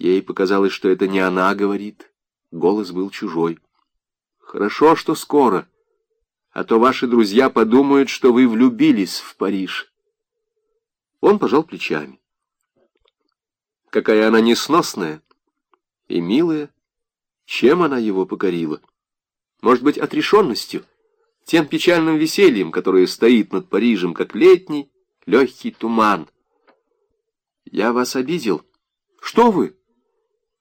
Ей показалось, что это не она говорит. Голос был чужой. «Хорошо, что скоро, а то ваши друзья подумают, что вы влюбились в Париж». Он пожал плечами. Какая она несносная и милая. Чем она его покорила? Может быть, отрешенностью? Тем печальным весельем, которое стоит над Парижем, как летний легкий туман. Я вас обидел? Что вы?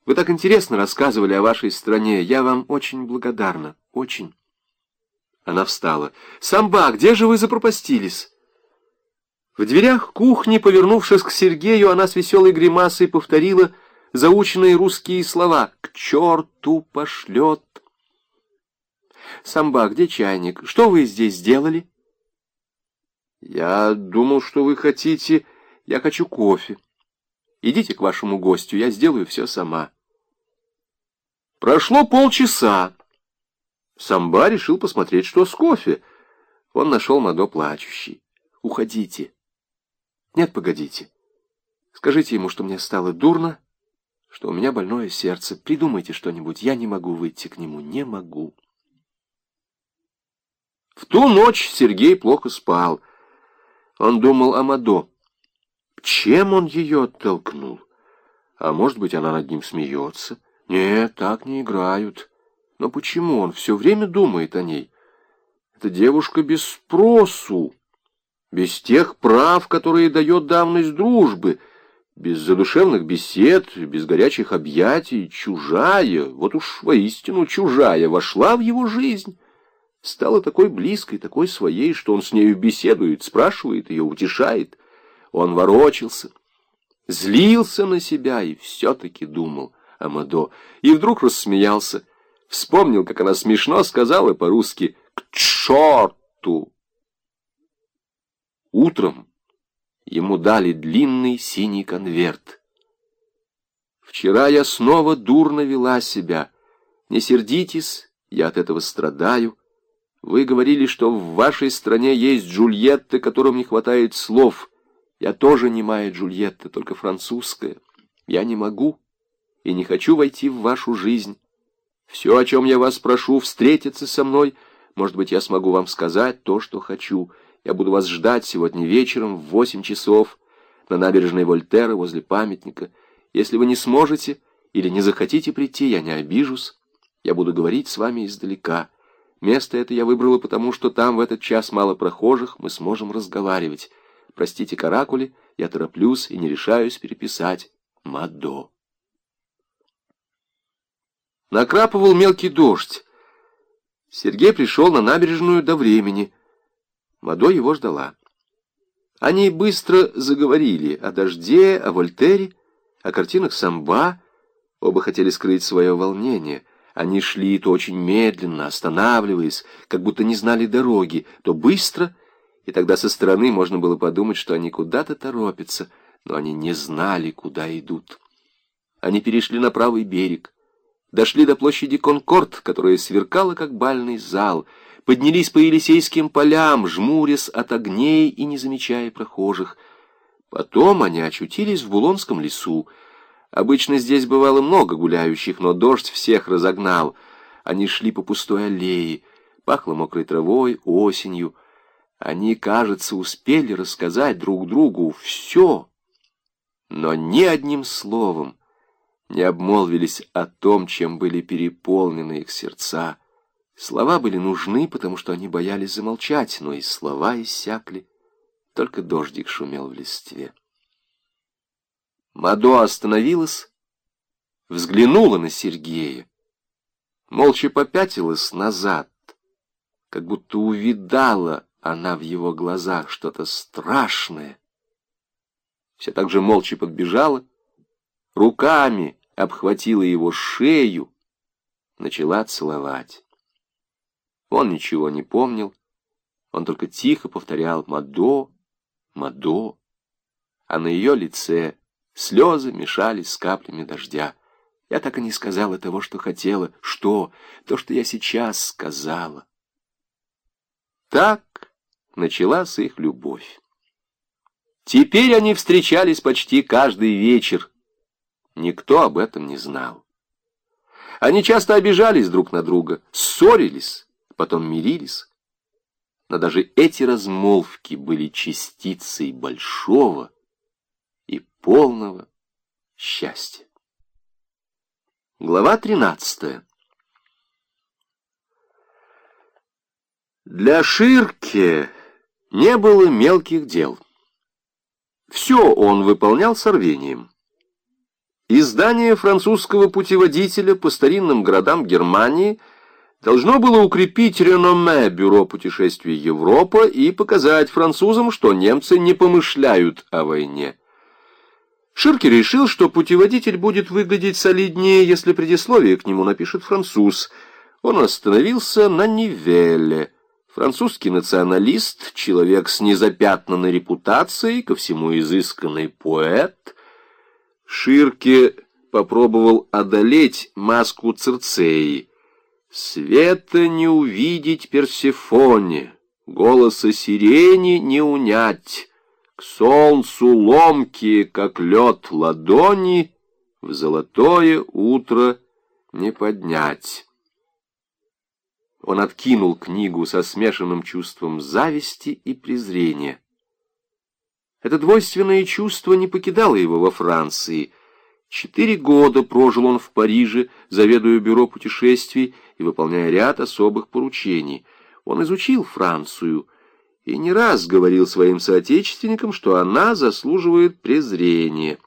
Вы так интересно рассказывали о вашей стране. Я вам очень благодарна. Очень. Она встала. «Самба, где же вы запропастились?» В дверях кухни, повернувшись к Сергею, она с веселой гримасой повторила заученные русские слова «К черту пошлет». «Самба, где чайник? Что вы здесь сделали?» «Я думал, что вы хотите...» «Я хочу кофе. Идите к вашему гостю, я сделаю все сама». Прошло полчаса. Самба решил посмотреть, что с кофе. Он нашел Мадо плачущий. «Уходите». «Нет, погодите. Скажите ему, что мне стало дурно, что у меня больное сердце. Придумайте что-нибудь. Я не могу выйти к нему. Не могу». В ту ночь Сергей плохо спал. Он думал о Мадо. Чем он ее оттолкнул? А может быть, она над ним смеется? Нет, так не играют. Но почему он все время думает о ней? Эта девушка без спросу, без тех прав, которые дает давность дружбы, без задушевных бесед, без горячих объятий, чужая, вот уж воистину чужая, вошла в его жизнь. Стала такой близкой, такой своей, что он с нею беседует, спрашивает ее, утешает. Он ворочался, злился на себя и все-таки думал — Амадо, и вдруг рассмеялся. Вспомнил, как она смешно сказала по-русски «к черту». Утром ему дали длинный синий конверт. Вчера я снова дурно вела себя. Не сердитесь, я от этого страдаю. Вы говорили, что в вашей стране есть Джульетта, которым не хватает слов. Я тоже немая Джульетта, только французская. Я не могу и не хочу войти в вашу жизнь. Все, о чем я вас прошу, встретиться со мной. Может быть, я смогу вам сказать то, что хочу. Я буду вас ждать сегодня вечером в восемь часов на набережной Вольтера возле памятника. Если вы не сможете или не захотите прийти, я не обижусь. Я буду говорить с вами издалека. Место это я выбрала, потому что там в этот час мало прохожих, мы сможем разговаривать. Простите каракули, я тороплюсь и не решаюсь переписать Мадо. Накрапывал мелкий дождь. Сергей пришел на набережную до времени. Мадо его ждала. Они быстро заговорили о дожде, о Вольтере, о картинах самба. Оба хотели скрыть свое волнение. Они шли то очень медленно, останавливаясь, как будто не знали дороги, то быстро, и тогда со стороны можно было подумать, что они куда-то торопятся, но они не знали, куда идут. Они перешли на правый берег дошли до площади Конкорд, которая сверкала, как бальный зал, поднялись по Елисейским полям, жмурясь от огней и не замечая прохожих. Потом они очутились в Булонском лесу. Обычно здесь бывало много гуляющих, но дождь всех разогнал. Они шли по пустой аллее, пахло мокрой травой, осенью. Они, кажется, успели рассказать друг другу все, но ни одним словом не обмолвились о том, чем были переполнены их сердца. Слова были нужны, потому что они боялись замолчать, но и слова иссякли. Только дождик шумел в листве. Мадо остановилась, взглянула на Сергея, молча попятилась назад, как будто увидала она в его глазах что-то страшное. Все так же молча подбежала, руками обхватила его шею, начала целовать. Он ничего не помнил, он только тихо повторял «Мадо, Мадо», а на ее лице слезы мешались с каплями дождя. Я так и не сказала того, что хотела. Что? То, что я сейчас сказала. Так началась их любовь. Теперь они встречались почти каждый вечер, никто об этом не знал. Они часто обижались друг на друга, ссорились, потом мирились. Но даже эти размолвки были частицей большого и полного счастья. Глава 13. Для Ширке не было мелких дел. Все он выполнял с рвением. Издание французского путеводителя по старинным городам Германии должно было укрепить реноме Бюро путешествий Европа и показать французам, что немцы не помышляют о войне. Ширки решил, что путеводитель будет выглядеть солиднее, если предисловие к нему напишет француз. Он остановился на Нивелле. Французский националист, человек с незапятнанной репутацией, ко всему изысканный поэт. Ширке попробовал одолеть маску Цирцеи. Света не увидеть Персефоне, голоса сирени не унять. К солнцу ломкие, как лед ладони, В золотое утро не поднять. Он откинул книгу со смешанным чувством зависти и презрения. Это двойственное чувство не покидало его во Франции. Четыре года прожил он в Париже, заведуя бюро путешествий и выполняя ряд особых поручений. Он изучил Францию — и не раз говорил своим соотечественникам, что она заслуживает презрения.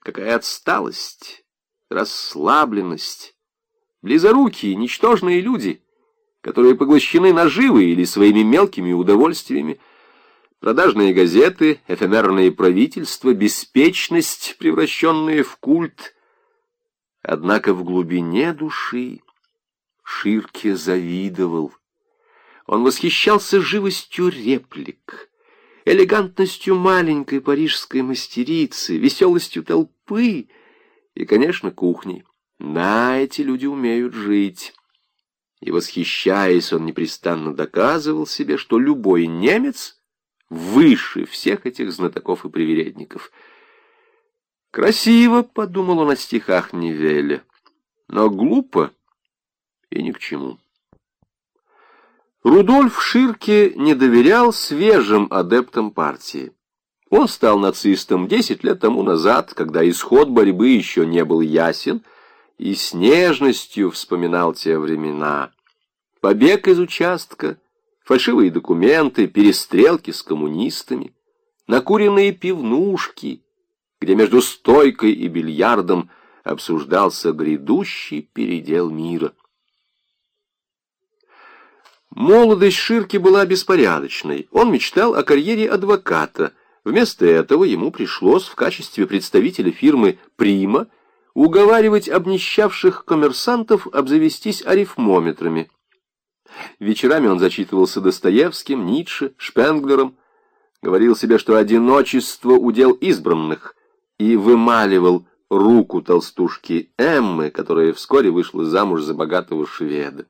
Какая отсталость, расслабленность, близорукие, ничтожные люди, которые поглощены наживой или своими мелкими удовольствиями, продажные газеты, эфемерные правительства, беспечность, превращенные в культ. Однако в глубине души Ширке завидовал. Он восхищался живостью реплик, элегантностью маленькой парижской мастерицы, веселостью толпы и, конечно, кухней. Да, эти люди умеют жить. И, восхищаясь, он непрестанно доказывал себе, что любой немец выше всех этих знатоков и привередников. «Красиво», — подумал он о стихах Невеля, — «но глупо и ни к чему». Рудольф Ширке не доверял свежим адептам партии. Он стал нацистом 10 лет тому назад, когда исход борьбы еще не был ясен, и с нежностью вспоминал те времена. Побег из участка, фальшивые документы, перестрелки с коммунистами, накуренные пивнушки, где между стойкой и бильярдом обсуждался грядущий передел мира. Молодость Ширки была беспорядочной. Он мечтал о карьере адвоката. Вместо этого ему пришлось в качестве представителя фирмы «Прима» уговаривать обнищавших коммерсантов обзавестись арифмометрами. Вечерами он зачитывался Достоевским, Ницше, Шпенглером, говорил себе, что одиночество — удел избранных, и вымаливал руку толстушки Эммы, которая вскоре вышла замуж за богатого шведа.